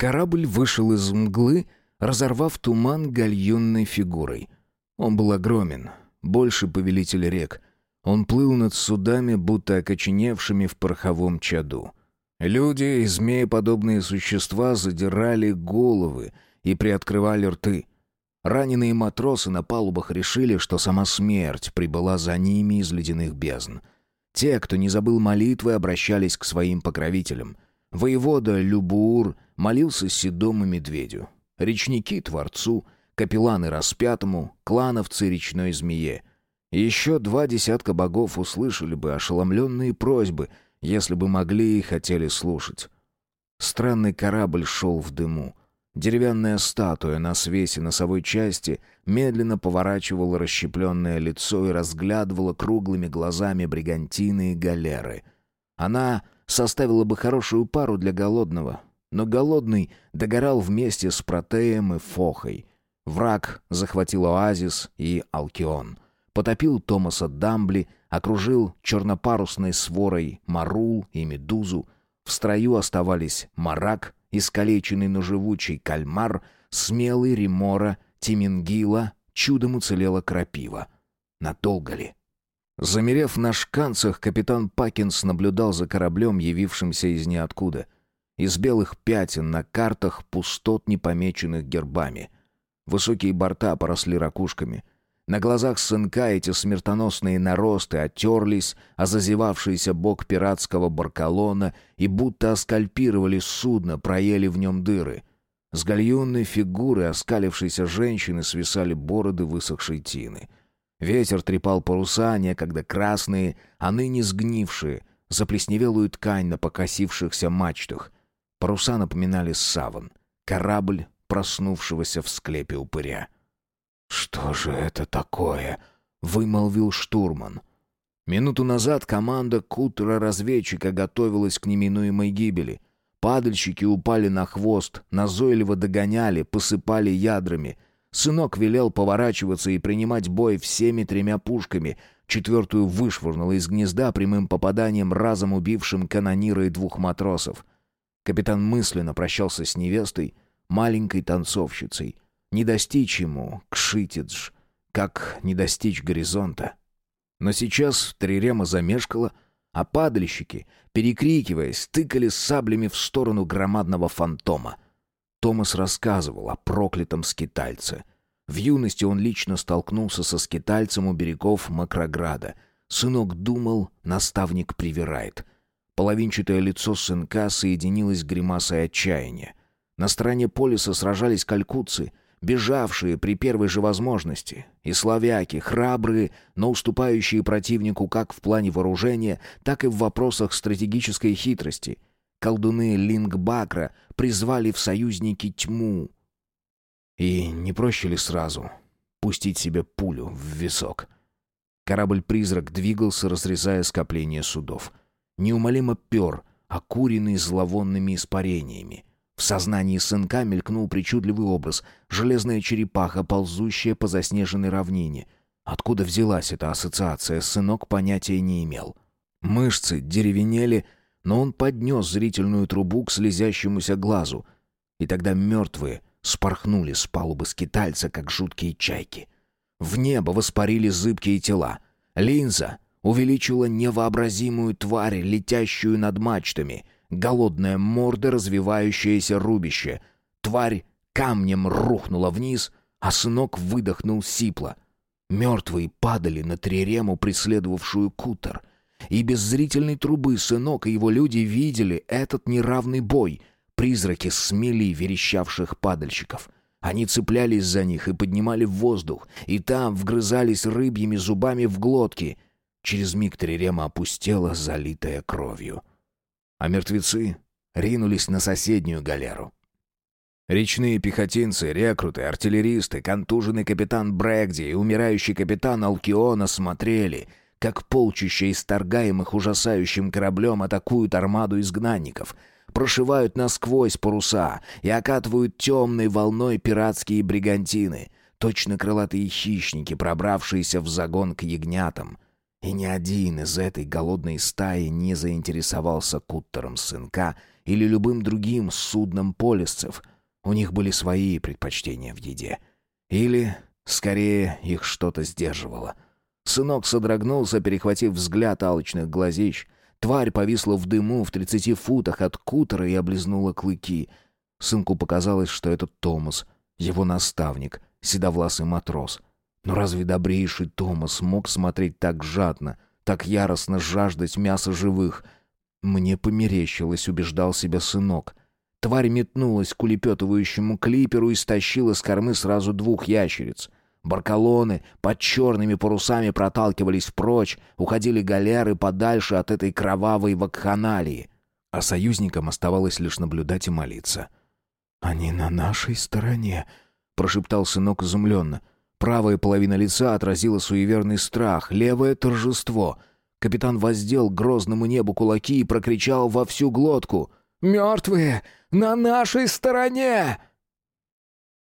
Корабль вышел из мглы, разорвав туман гальюнной фигурой. Он был огромен, больше повелителя рек. Он плыл над судами, будто окоченевшими в пороховом чаду. Люди и змееподобные существа задирали головы и приоткрывали рты. Раненые матросы на палубах решили, что сама смерть прибыла за ними из ледяных бездн. Те, кто не забыл молитвы, обращались к своим покровителям. Воевода Любуур молился седому медведю. Речники — Творцу, капелланы — Распятому, клановцы — Речной Змее. Еще два десятка богов услышали бы ошеломленные просьбы — если бы могли и хотели слушать. Странный корабль шел в дыму. Деревянная статуя на свесе носовой части медленно поворачивала расщепленное лицо и разглядывала круглыми глазами бригантины и галеры. Она составила бы хорошую пару для голодного, но голодный догорал вместе с Протеем и Фохой. Враг захватил Оазис и Алкион. Потопил Томаса Дамбли — окружил чернопарусной сворой Марул и Медузу. В строю оставались Марак, искалеченный, но живучий Кальмар, смелый Ремора, Тимингила, чудом уцелела Крапива. Надолго ли? Замерев на шканцах, капитан Пакинс наблюдал за кораблем, явившимся из ниоткуда. Из белых пятен на картах пустот, не помеченных гербами. Высокие борта поросли ракушками — на глазах сынка эти смертоносные наросты оттерлись, а зазевавшийся бок пиратского баркалона и будто оскальпировали судно, проели в нем дыры. С гальюнной фигуры оскалившейся женщины свисали бороды высохшей тины. Ветер трепал паруса, некогда красные, а ныне сгнившие, заплесневелую ткань на покосившихся мачтах. Паруса напоминали саван, корабль проснувшегося в склепе упыря. «Что же это такое?» — вымолвил штурман. Минуту назад команда кутера-разведчика готовилась к неминуемой гибели. Падальщики упали на хвост, назойливо догоняли, посыпали ядрами. Сынок велел поворачиваться и принимать бой всеми тремя пушками. Четвертую вышвырнула из гнезда прямым попаданием, разом убившим канонира и двух матросов. Капитан мысленно прощался с невестой, маленькой танцовщицей — не достичь ему, Кшитидж, как не достичь горизонта. Но сейчас Трирема замешкала, а падальщики, перекрикиваясь, тыкали саблями в сторону громадного фантома. Томас рассказывал о проклятом скитальце. В юности он лично столкнулся со скитальцем у берегов Макрограда. Сынок думал, наставник привирает. Половинчатое лицо сынка соединилось с гримасой отчаяния. На стороне полиса сражались калькутцы, бежавшие при первой же возможности, и славяки, храбрые, но уступающие противнику как в плане вооружения, так и в вопросах стратегической хитрости. Колдуны Лингбакра призвали в союзники тьму. И не проще ли сразу пустить себе пулю в висок? Корабль-призрак двигался, разрезая скопление судов. Неумолимо пер, окуренный зловонными испарениями — в сознании сынка мелькнул причудливый образ — железная черепаха, ползущая по заснеженной равнине. Откуда взялась эта ассоциация, сынок понятия не имел. Мышцы деревенели, но он поднес зрительную трубу к слезящемуся глазу. И тогда мертвые спорхнули с палубы скитальца, как жуткие чайки. В небо воспарили зыбкие тела. Линза увеличила невообразимую тварь, летящую над мачтами — голодная морда, развивающееся рубище. Тварь камнем рухнула вниз, а сынок выдохнул сипло. Мертвые падали на трирему, преследовавшую кутер. И без зрительной трубы сынок и его люди видели этот неравный бой. Призраки смели верещавших падальщиков. Они цеплялись за них и поднимали в воздух, и там вгрызались рыбьими зубами в глотки. Через миг трирема опустела, залитая кровью а мертвецы ринулись на соседнюю галеру. Речные пехотинцы, рекруты, артиллеристы, контуженный капитан Брэгди и умирающий капитан Алкиона смотрели, как полчища исторгаемых ужасающим кораблем атакуют армаду изгнанников, прошивают насквозь паруса и окатывают темной волной пиратские бригантины, точно крылатые хищники, пробравшиеся в загон к ягнятам — и ни один из этой голодной стаи не заинтересовался куттером сынка или любым другим судном полисцев. У них были свои предпочтения в еде. Или, скорее, их что-то сдерживало. Сынок содрогнулся, перехватив взгляд алчных глазищ. Тварь повисла в дыму в тридцати футах от кутера и облизнула клыки. Сынку показалось, что это Томас, его наставник, седовласый матрос. Но разве добрейший Томас мог смотреть так жадно, так яростно жаждать мяса живых? Мне померещилось, убеждал себя сынок. Тварь метнулась к улепетывающему клиперу и стащила с кормы сразу двух ящериц. Баркалоны под черными парусами проталкивались прочь, уходили галеры подальше от этой кровавой вакханалии. А союзникам оставалось лишь наблюдать и молиться. «Они на нашей стороне», — прошептал сынок изумленно. Правая половина лица отразила суеверный страх, левое — торжество. Капитан воздел грозному небу кулаки и прокричал во всю глотку. «Мертвые! На нашей стороне!»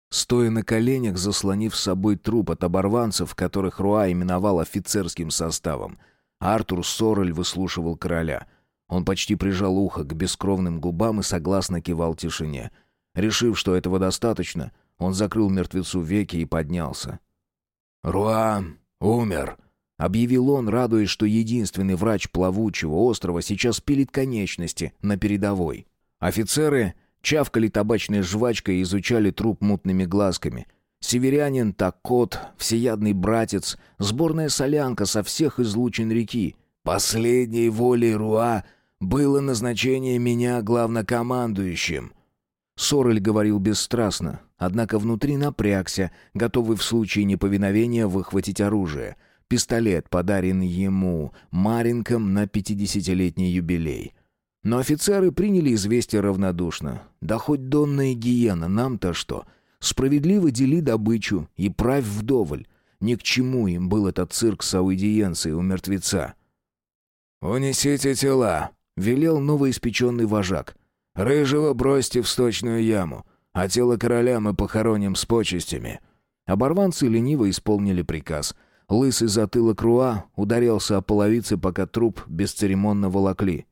Стоя на коленях, заслонив с собой труп от оборванцев, которых Руа именовал офицерским составом, Артур Сорель выслушивал короля. Он почти прижал ухо к бескровным губам и согласно кивал тишине. Решив, что этого достаточно, он закрыл мертвецу веки и поднялся. «Руа умер», — объявил он, радуясь, что единственный врач плавучего острова сейчас пилит конечности на передовой. Офицеры чавкали табачной жвачкой и изучали труп мутными глазками. Северянин, Такот, всеядный братец, сборная солянка со всех излучин реки. Последней волей Руа было назначение меня главнокомандующим. Сорель говорил бесстрастно, однако внутри напрягся, готовый в случае неповиновения выхватить оружие. Пистолет, подаренный ему Маринком на пятидесятилетний юбилей. Но офицеры приняли известие равнодушно. Да хоть донная гиена, нам-то что? Справедливо дели добычу и правь вдоволь. Ни к чему им был этот цирк с аудиенцией у мертвеца. «Унесите тела», — велел новоиспеченный вожак. Рыжего бросьте в сточную яму, а тело короля мы похороним с почестями». Оборванцы лениво исполнили приказ. Лысый затылок Руа ударился о половицы, пока труп бесцеремонно волокли.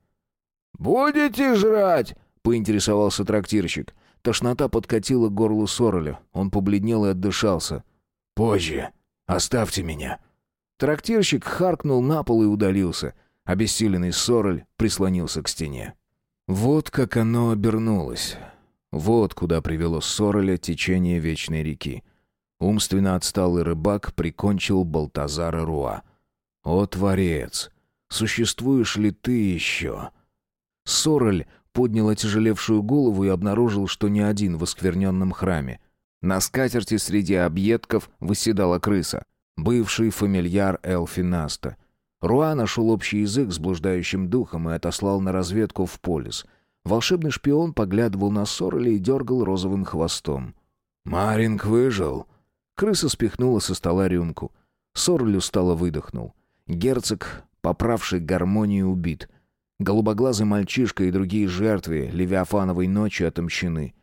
«Будете жрать?» — поинтересовался трактирщик. Тошнота подкатила к горлу Сороля. Он побледнел и отдышался. «Позже. Оставьте меня». Трактирщик харкнул на пол и удалился. Обессиленный Сороль прислонился к стене. Вот как оно обернулось. Вот куда привело Сороля течение Вечной реки. Умственно отсталый рыбак прикончил Балтазара Руа. «О, Творец! Существуешь ли ты еще?» Сороль поднял отяжелевшую голову и обнаружил, что не один в оскверненном храме. На скатерти среди объедков выседала крыса, бывший фамильяр Элфинаста — Руа нашел общий язык с блуждающим духом и отослал на разведку в полис. Волшебный шпион поглядывал на Сорли и дергал розовым хвостом. «Маринг выжил!» Крыса спихнула со стола рюмку. Сорли устало выдохнул. Герцог, поправший гармонию, убит. Голубоглазый мальчишка и другие жертвы Левиафановой ночи отомщены.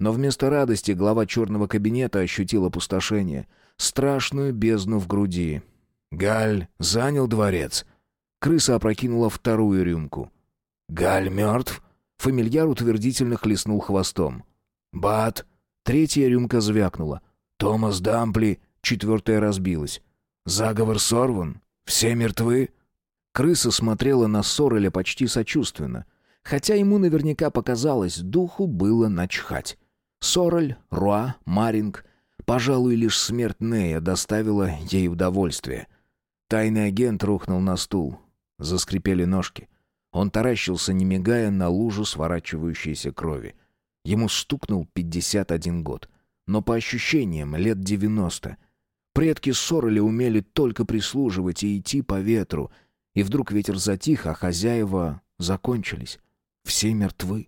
Но вместо радости глава черного кабинета ощутил опустошение. Страшную бездну в груди. Галь занял дворец. Крыса опрокинула вторую рюмку. Галь мертв? Фамильяр утвердительно хлестнул хвостом. Бат. Третья рюмка звякнула. Томас Дампли. Четвертая разбилась. Заговор сорван. Все мертвы. Крыса смотрела на Сореля почти сочувственно. Хотя ему наверняка показалось, духу было начхать. Сорель, Руа, Маринг. Пожалуй, лишь смерть Нея доставила ей удовольствие — Тайный агент рухнул на стул. Заскрипели ножки. Он таращился, не мигая, на лужу сворачивающейся крови. Ему стукнул 51 год. Но по ощущениям лет 90. Предки Сороли умели только прислуживать и идти по ветру. И вдруг ветер затих, а хозяева закончились. Все мертвы.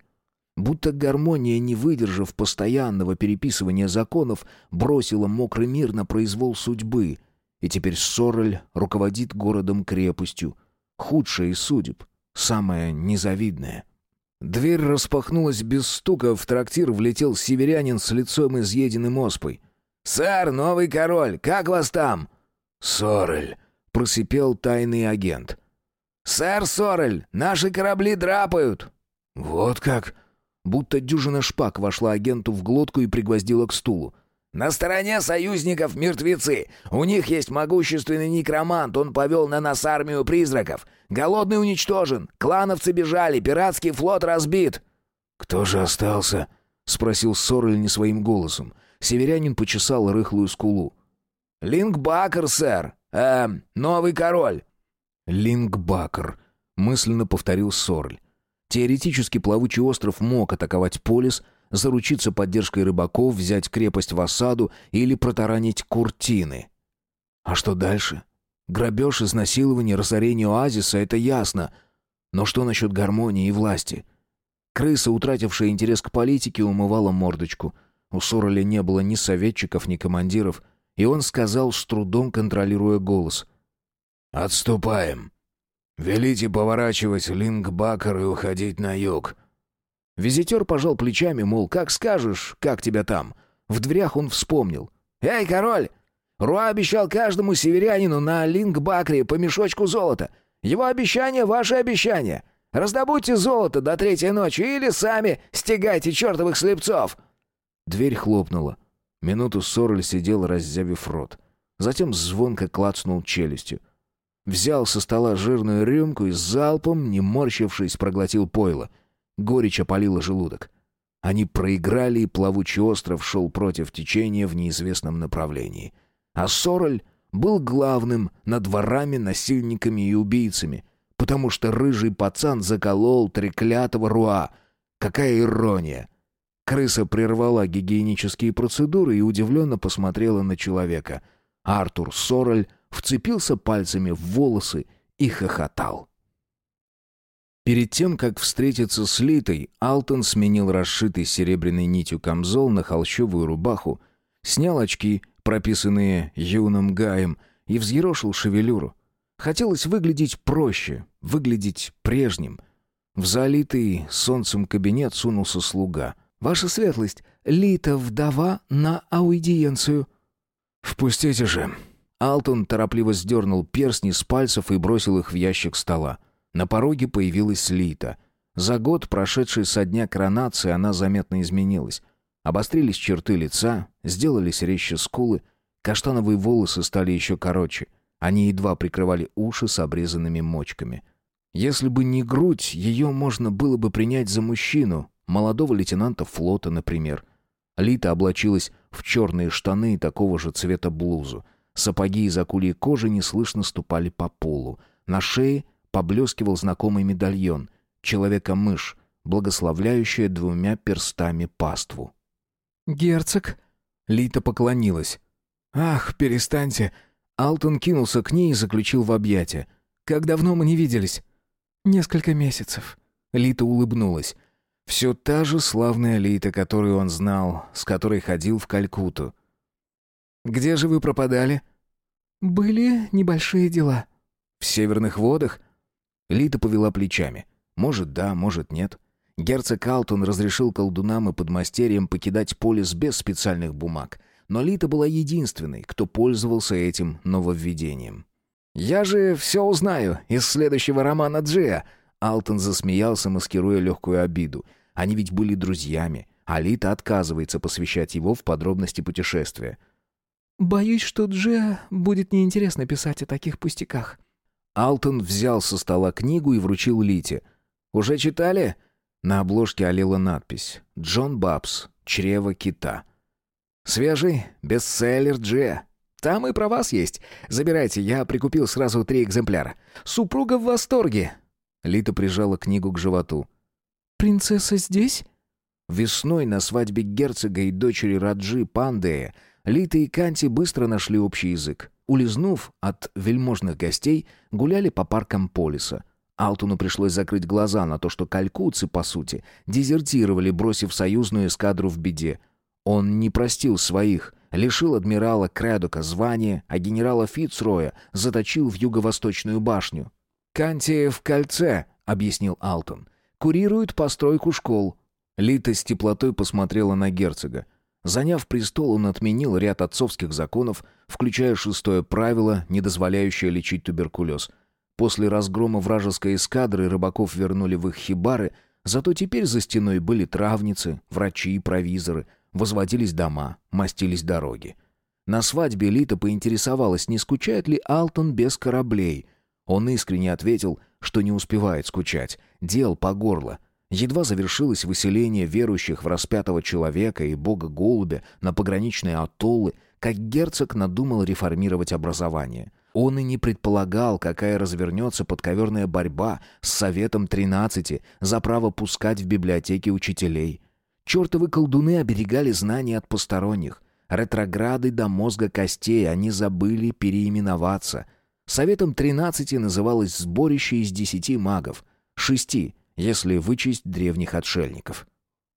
Будто гармония, не выдержав постоянного переписывания законов, бросила мокрый мир на произвол судьбы — и теперь Сорель руководит городом-крепостью. Худшая из судеб, самая незавидная. Дверь распахнулась без стука, в трактир влетел северянин с лицом изъеденным оспой. «Сэр, новый король, как вас там?» «Сорель», — просипел тайный агент. «Сэр Сорель, наши корабли драпают!» «Вот как?» Будто дюжина шпаг вошла агенту в глотку и пригвоздила к стулу. «На стороне союзников мертвецы. У них есть могущественный некромант, он повел на нас армию призраков. Голодный уничтожен, клановцы бежали, пиратский флот разбит». «Кто же остался?» — спросил Сорель не своим голосом. Северянин почесал рыхлую скулу. «Лингбакер, сэр. Эм, новый король». «Лингбакер», — мысленно повторил Сорель. Теоретически плавучий остров мог атаковать Полис, заручиться поддержкой рыбаков, взять крепость в осаду или протаранить Куртины. А что дальше? Грабеж, изнасилование, разорение оазиса — это ясно. Но что насчет гармонии и власти? Крыса, утратившая интерес к политике, умывала мордочку. У Сороля не было ни советчиков, ни командиров, и он сказал, с трудом контролируя голос. «Отступаем. «Велите поворачивать Лингбакер и уходить на юг». Визитер пожал плечами, мол, как скажешь, как тебя там. В дверях он вспомнил. «Эй, король! Руа обещал каждому северянину на Лингбакре по мешочку золота. Его обещание — ваше обещание. Раздобудьте золото до третьей ночи или сами стегайте чертовых слепцов!» Дверь хлопнула. Минуту Сорель сидел, раззявив рот. Затем звонко клацнул челюстью. Взял со стола жирную рюмку и залпом, не морщившись, проглотил пойло. Горечь опалила желудок. Они проиграли, и плавучий остров шел против течения в неизвестном направлении. А Сороль был главным над ворами, насильниками и убийцами, потому что рыжий пацан заколол треклятого руа. Какая ирония! Крыса прервала гигиенические процедуры и удивленно посмотрела на человека. Артур Сороль вцепился пальцами в волосы и хохотал. Перед тем, как встретиться с Литой, Алтон сменил расшитый серебряной нитью камзол на холщовую рубаху, снял очки, прописанные юным гаем, и взъерошил шевелюру. Хотелось выглядеть проще, выглядеть прежним. В залитый солнцем кабинет сунулся слуга. «Ваша светлость, Лита вдова на аудиенцию». «Впустите же», Алтон торопливо сдернул перстни с пальцев и бросил их в ящик стола. На пороге появилась Лита. За год, прошедший со дня коронации, она заметно изменилась. Обострились черты лица, сделались резче скулы, каштановые волосы стали еще короче. Они едва прикрывали уши с обрезанными мочками. Если бы не грудь, ее можно было бы принять за мужчину, молодого лейтенанта флота, например. Лита облачилась в черные штаны и такого же цвета блузу. Сапоги из акульей кожи неслышно ступали по полу. На шее поблескивал знакомый медальон. Человека-мышь, благословляющая двумя перстами паству. «Герцог?» Лита поклонилась. «Ах, перестаньте!» Алтон кинулся к ней и заключил в объятия. «Как давно мы не виделись?» «Несколько месяцев». Лита улыбнулась. Все та же славная Лита, которую он знал, с которой ходил в Калькутту. Где же вы пропадали?» «Были небольшие дела». «В северных водах?» Лита повела плечами. «Может, да, может, нет». Герцог Алтон разрешил колдунам и подмастерьям покидать полис без специальных бумаг, но Лита была единственной, кто пользовался этим нововведением. «Я же все узнаю из следующего романа Джия!» Алтон засмеялся, маскируя легкую обиду. Они ведь были друзьями, а Лита отказывается посвящать его в подробности путешествия. «Боюсь, что Дже будет неинтересно писать о таких пустяках». Алтон взял со стола книгу и вручил Лите. «Уже читали?» На обложке олела надпись «Джон Бабс. Чрево кита». «Свежий бестселлер Дже. Там и про вас есть. Забирайте, я прикупил сразу три экземпляра. Супруга в восторге». Лита прижала книгу к животу. «Принцесса здесь?» Весной на свадьбе герцога и дочери Раджи Пандея Лита и Канти быстро нашли общий язык. Улизнув от вельможных гостей, гуляли по паркам Полиса. Алтуну пришлось закрыть глаза на то, что калькутцы, по сути, дезертировали, бросив союзную эскадру в беде. Он не простил своих, лишил адмирала Кредока звания, а генерала Фицроя заточил в юго-восточную башню. «Канти в кольце», — объяснил Алтон. «Курирует постройку школ». Лита с теплотой посмотрела на герцога. Заняв престол, он отменил ряд отцовских законов, включая шестое правило, не дозволяющее лечить туберкулез. После разгрома вражеской эскадры рыбаков вернули в их хибары, Зато теперь за стеной были травницы, врачи и провизоры, возводились дома, мастились дороги. На свадьбе Лита поинтересовалась, не скучает ли Алтон без кораблей. Он искренне ответил, что не успевает скучать, дел по горло. Едва завершилось выселение верующих в распятого человека и бога-голубя на пограничные атоллы, как герцог надумал реформировать образование. Он и не предполагал, какая развернется подковерная борьба с Советом Тринадцати за право пускать в библиотеки учителей. Чертовы колдуны оберегали знания от посторонних. Ретрограды до мозга костей, они забыли переименоваться. Советом Тринадцати называлось сборище из десяти магов. Шести, если вычесть древних отшельников.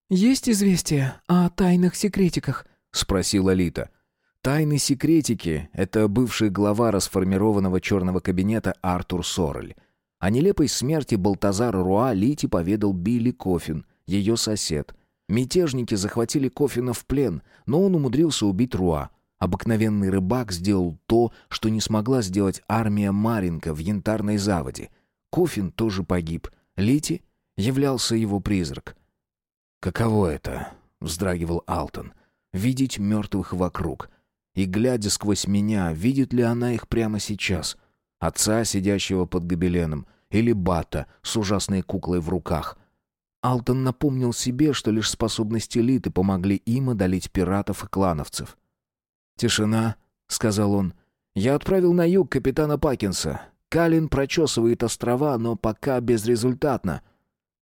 «Есть известия о тайных секретиках?» — спросила Лита. Тайны секретики — это бывший глава расформированного черного кабинета Артур Сорель. О нелепой смерти Балтазара Руа Лити поведал Билли Кофин, ее сосед. Мятежники захватили Кофина в плен, но он умудрился убить Руа. Обыкновенный рыбак сделал то, что не смогла сделать армия Маринка в янтарной заводе. Кофин тоже погиб. Лити являлся его призрак. «Каково это?» — вздрагивал Алтон. «Видеть мертвых вокруг» и, глядя сквозь меня, видит ли она их прямо сейчас? Отца, сидящего под гобеленом, или Бата с ужасной куклой в руках? Алтон напомнил себе, что лишь способности Литы помогли им одолеть пиратов и клановцев. «Тишина», — сказал он. «Я отправил на юг капитана Пакинса. Калин прочесывает острова, но пока безрезультатно».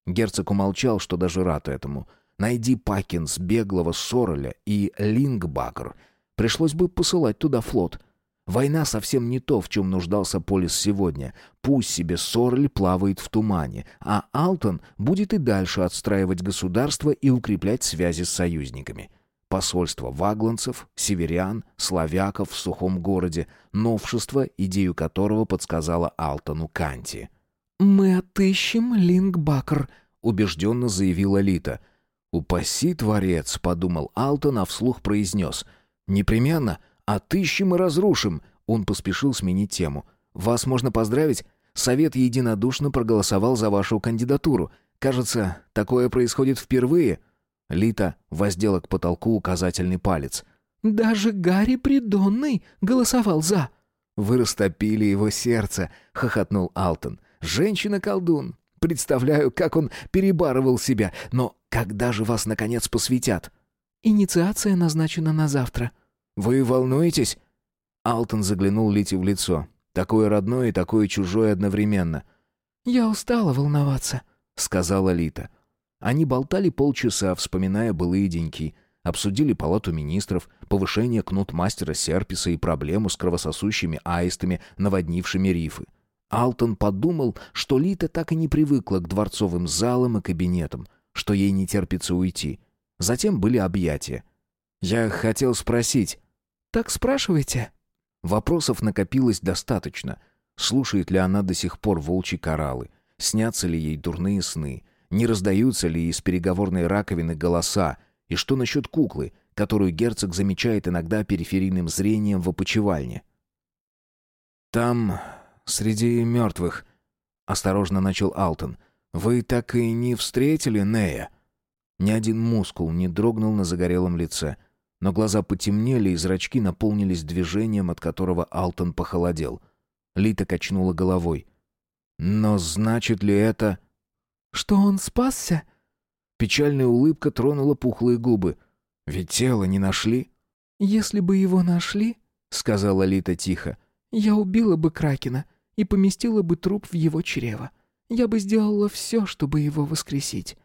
Герцог умолчал, что даже рад этому. «Найди Пакинс, беглого Сороля и Лингбакр», Пришлось бы посылать туда флот. Война совсем не то, в чем нуждался Полис сегодня. Пусть себе Сорли плавает в тумане, а Алтон будет и дальше отстраивать государство и укреплять связи с союзниками. Посольство вагланцев, северян, славяков в сухом городе, новшество, идею которого подсказала Алтону Канти. «Мы отыщем Лингбакр», — убежденно заявила Лита. «Упаси, творец», — подумал Алтон, а вслух произнес — «Непременно. Отыщем и разрушим». Он поспешил сменить тему. «Вас можно поздравить? Совет единодушно проголосовал за вашу кандидатуру. Кажется, такое происходит впервые». Лита воздела к потолку указательный палец. «Даже Гарри Придонный голосовал за». «Вы растопили его сердце», — хохотнул Алтон. «Женщина-колдун. Представляю, как он перебарывал себя. Но когда же вас, наконец, посвятят?» Инициация назначена на завтра». «Вы волнуетесь?» Алтон заглянул Лите в лицо. Такое родное и такое чужое одновременно. «Я устала волноваться», — сказала Лита. Они болтали полчаса, вспоминая былые деньки. Обсудили палату министров, повышение кнут-мастера Серписа и проблему с кровососущими аистами, наводнившими рифы. Алтон подумал, что Лита так и не привыкла к дворцовым залам и кабинетам, что ей не терпится уйти. Затем были объятия. Я хотел спросить. «Так спрашивайте». Вопросов накопилось достаточно. Слушает ли она до сих пор волчьи кораллы? Снятся ли ей дурные сны? Не раздаются ли из переговорной раковины голоса? И что насчет куклы, которую герцог замечает иногда периферийным зрением в опочивальне? «Там, среди мертвых», — осторожно начал Алтон, — «вы так и не встретили Нея?» Ни один мускул не дрогнул на загорелом лице, но глаза потемнели и зрачки наполнились движением, от которого Алтон похолодел. Лита качнула головой. «Но значит ли это...» «Что он спасся?» Печальная улыбка тронула пухлые губы. «Ведь тело не нашли?» «Если бы его нашли, — сказала Лита тихо, — я убила бы Кракена и поместила бы труп в его чрево. Я бы сделала все, чтобы его воскресить».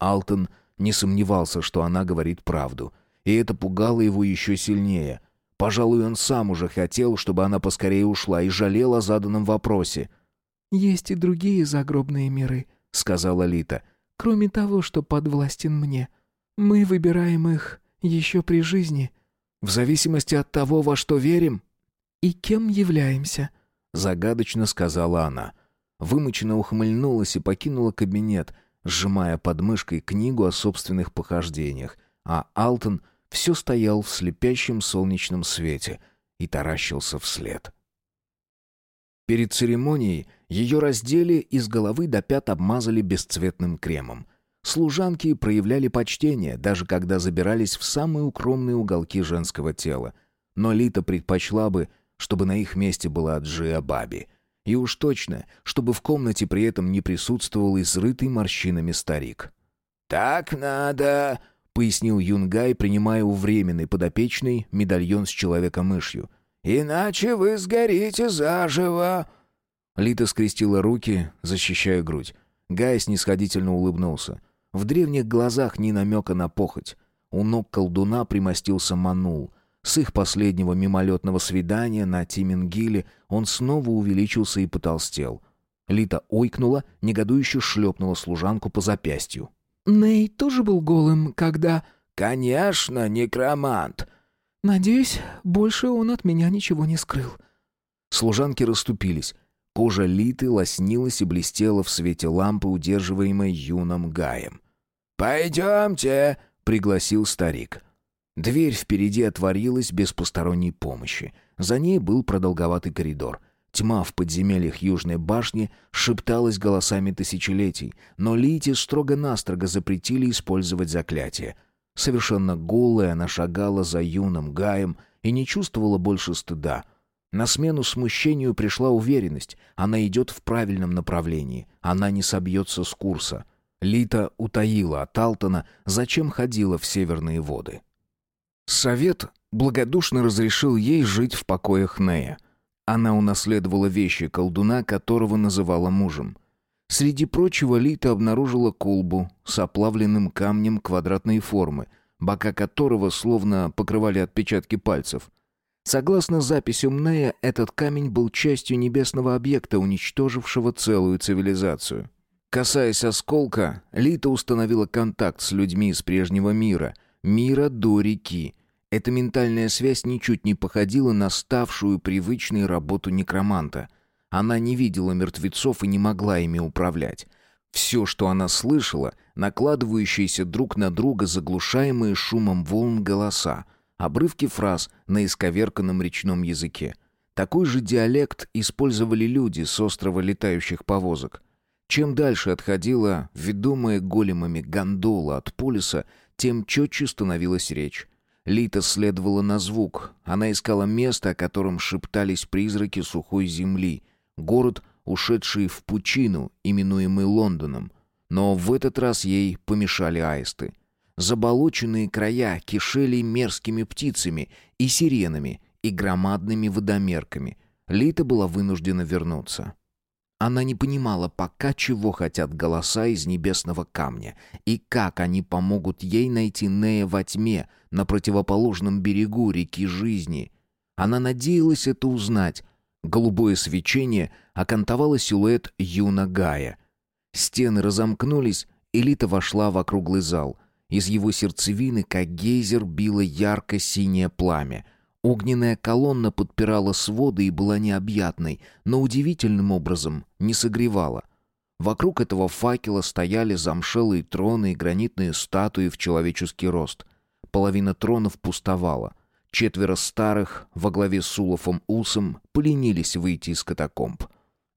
Алтон не сомневался, что она говорит правду. И это пугало его еще сильнее. Пожалуй, он сам уже хотел, чтобы она поскорее ушла, и жалел о заданном вопросе. «Есть и другие загробные миры», — сказала Лита. «Кроме того, что подвластен мне. Мы выбираем их еще при жизни». «В зависимости от того, во что верим?» «И кем являемся?» — загадочно сказала она. Вымученно ухмыльнулась и покинула кабинет — сжимая под мышкой книгу о собственных похождениях, а Алтон все стоял в слепящем солнечном свете и таращился вслед. Перед церемонией ее раздели и с головы до пят обмазали бесцветным кремом — Служанки проявляли почтение, даже когда забирались в самые укромные уголки женского тела. Но Лита предпочла бы, чтобы на их месте была Джиа Баби. И уж точно, чтобы в комнате при этом не присутствовал изрытый морщинами старик. «Так надо», — пояснил Юнгай, принимая у временной подопечной медальон с человека-мышью. «Иначе вы сгорите заживо». Лита скрестила руки, защищая грудь. Гай снисходительно улыбнулся. В древних глазах ни намека на похоть. У ног колдуна примостился Манул. С их последнего мимолетного свидания на Тимингиле он снова увеличился и потолстел. Лита ойкнула, негодующе шлепнула служанку по запястью. «Ней тоже был голым, когда...» «Конечно, некромант!» «Надеюсь, больше он от меня ничего не скрыл». Служанки расступились. Кожа Литы лоснилась и блестела в свете лампы, удерживаемой юным Гаем. «Пойдемте!» — пригласил старик. Дверь впереди отворилась без посторонней помощи. За ней был продолговатый коридор. Тьма в подземельях Южной башни шепталась голосами тысячелетий, но Лите строго-настрого запретили использовать заклятие. Совершенно голая она шагала за юным Гаем и не чувствовала больше стыда — на смену смущению пришла уверенность. Она идет в правильном направлении. Она не собьется с курса. Лита утаила от Алтона, зачем ходила в северные воды. Совет благодушно разрешил ей жить в покоях Нея. Она унаследовала вещи колдуна, которого называла мужем. Среди прочего Лита обнаружила колбу с оплавленным камнем квадратной формы, бока которого словно покрывали отпечатки пальцев. Согласно записям Нея, этот камень был частью небесного объекта, уничтожившего целую цивилизацию. Касаясь осколка, Лита установила контакт с людьми из прежнего мира, мира до реки. Эта ментальная связь ничуть не походила на ставшую привычной работу некроманта. Она не видела мертвецов и не могла ими управлять. Все, что она слышала, накладывающиеся друг на друга заглушаемые шумом волн голоса — обрывки фраз на исковерканном речном языке. Такой же диалект использовали люди с острова летающих повозок. Чем дальше отходила ведомая големами гондола от полюса, тем четче становилась речь. Лита следовала на звук. Она искала место, о котором шептались призраки сухой земли. Город, ушедший в пучину, именуемый Лондоном. Но в этот раз ей помешали аисты. Заболоченные края кишели мерзкими птицами и сиренами, и громадными водомерками. Лита была вынуждена вернуться. Она не понимала пока, чего хотят голоса из небесного камня, и как они помогут ей найти Нея во тьме на противоположном берегу реки жизни. Она надеялась это узнать. Голубое свечение окантовало силуэт Юна Гая. Стены разомкнулись, и Лита вошла в округлый зал — из его сердцевины, как гейзер, било ярко-синее пламя. Огненная колонна подпирала своды и была необъятной, но удивительным образом не согревала. Вокруг этого факела стояли замшелые троны и гранитные статуи в человеческий рост. Половина тронов пустовала. Четверо старых, во главе с Улофом Усом, поленились выйти из катакомб.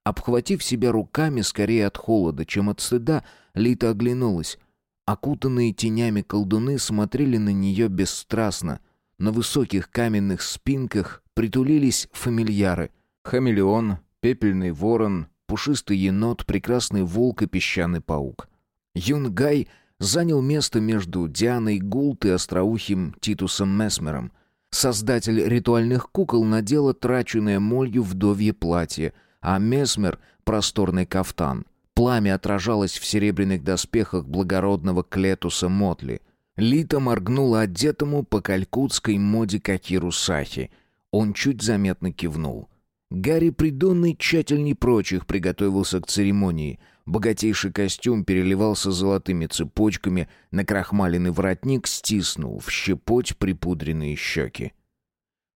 Обхватив себя руками скорее от холода, чем от стыда, Лита оглянулась. Окутанные тенями колдуны смотрели на нее бесстрастно. На высоких каменных спинках притулились фамильяры. Хамелеон, пепельный ворон, пушистый енот, прекрасный волк и песчаный паук. Юнгай занял место между Дианой Гулт и остроухим Титусом Месмером. Создатель ритуальных кукол надела траченное молью вдовье платье, а Месмер — просторный кафтан — Пламя отражалось в серебряных доспехах благородного Клетуса Мотли. Лита моргнула одетому по калькутской моде Какиру Сахи. Он чуть заметно кивнул. Гарри Придонный тщательней прочих приготовился к церемонии. Богатейший костюм переливался золотыми цепочками, накрахмаленный воротник стиснул в щепоть припудренные щеки.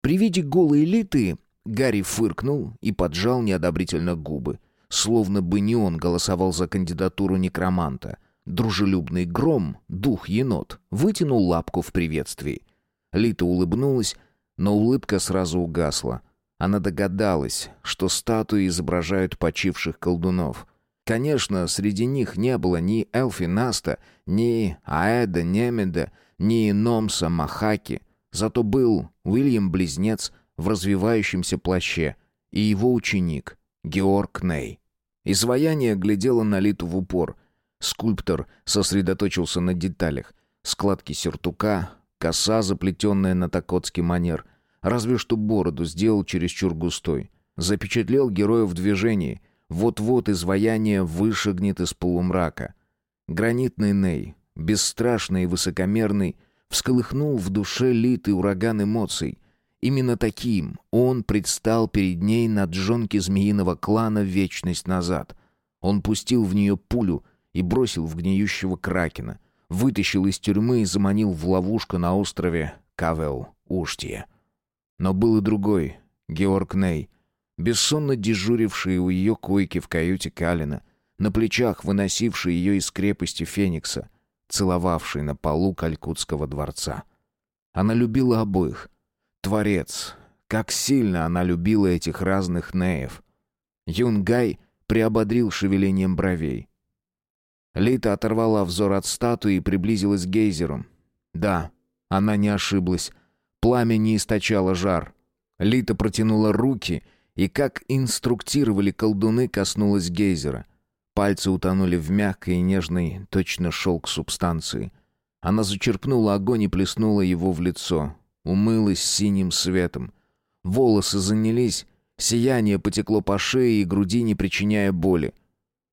При виде голой Литы Гарри фыркнул и поджал неодобрительно губы. Словно бы не он голосовал за кандидатуру некроманта. Дружелюбный гром, дух-енот, вытянул лапку в приветствии. Лита улыбнулась, но улыбка сразу угасла. Она догадалась, что статуи изображают почивших колдунов. Конечно, среди них не было ни Элфи Наста, ни Аэда Немеда, ни Номса Махаки. Зато был Уильям-близнец в развивающемся плаще и его ученик Георг Ней. Изваяние глядело на Литу в упор. Скульптор сосредоточился на деталях. Складки сюртука, коса, заплетенная на токотский манер. Разве что бороду сделал чересчур густой. Запечатлел героя в движении — вот-вот изваяние вышагнет из полумрака. Гранитный Ней, бесстрашный и высокомерный, всколыхнул в душе литый ураган эмоций. Именно таким он предстал перед ней на джонке змеиного клана вечность назад. Он пустил в нее пулю и бросил в гниющего кракена, вытащил из тюрьмы и заманил в ловушку на острове Кавел-Уштье. Но был и другой, Георг Ней, бессонно дежуривший у ее койки в каюте Калина, на плечах выносивший ее из крепости Феникса, целовавший на полу Калькутского дворца. Она любила обоих. Творец. Как сильно она любила этих разных Неев. Юнгай приободрил шевелением бровей. Лита оторвала взор от статуи и приблизилась к гейзеру. Да, она не ошиблась. Пламя не источало жар. Лита протянула руки — и как инструктировали колдуны, коснулась гейзера. Пальцы утонули в мягкой и нежной, точно шелк субстанции. Она зачерпнула огонь и плеснула его в лицо. Умылась синим светом. Волосы занялись, сияние потекло по шее и груди, не причиняя боли.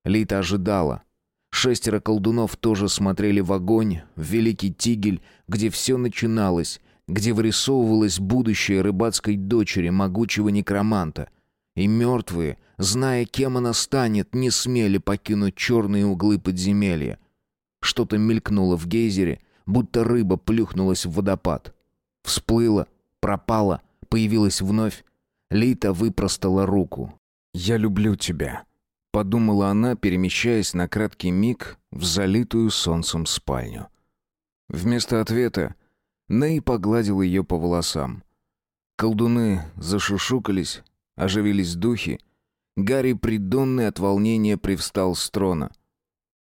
Лита ожидала. Шестеро колдунов тоже смотрели в огонь, в великий тигель, где все начиналось, где вырисовывалось будущее рыбацкой дочери могучего некроманта. И мертвые, зная, кем она станет, не смели покинуть черные углы подземелья. Что-то мелькнуло в гейзере, будто рыба плюхнулась в водопад. Всплыла, пропала, появилась вновь. Лита выпростала руку. «Я люблю тебя», — подумала она, перемещаясь на краткий миг в залитую солнцем спальню. Вместо ответа Ней погладил ее по волосам. Колдуны зашушукались, оживились духи. Гарри, придонный от волнения, привстал с трона.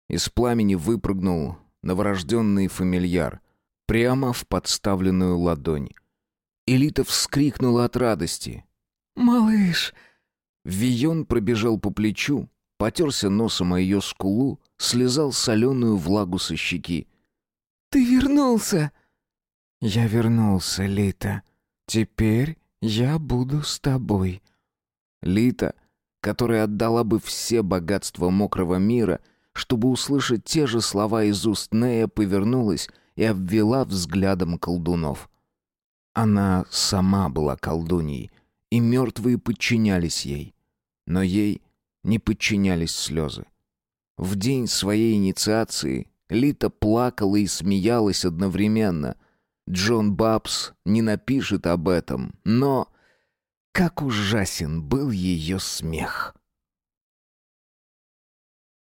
Из пламени выпрыгнул новорожденный фамильяр, прямо в подставленную ладонь. Элита вскрикнула от радости. «Малыш!» Вион пробежал по плечу, потерся носом о ее скулу, слезал соленую влагу со щеки. «Ты вернулся!» «Я вернулся, Лита. Теперь я буду с тобой». Лита, которая отдала бы все богатства мокрого мира, чтобы услышать те же слова из уст Нея, повернулась и обвела взглядом колдунов. Она сама была колдуньей, и мертвые подчинялись ей. Но ей не подчинялись слезы. В день своей инициации Лита плакала и смеялась одновременно — Джон Бабс не напишет об этом, но как ужасен был ее смех.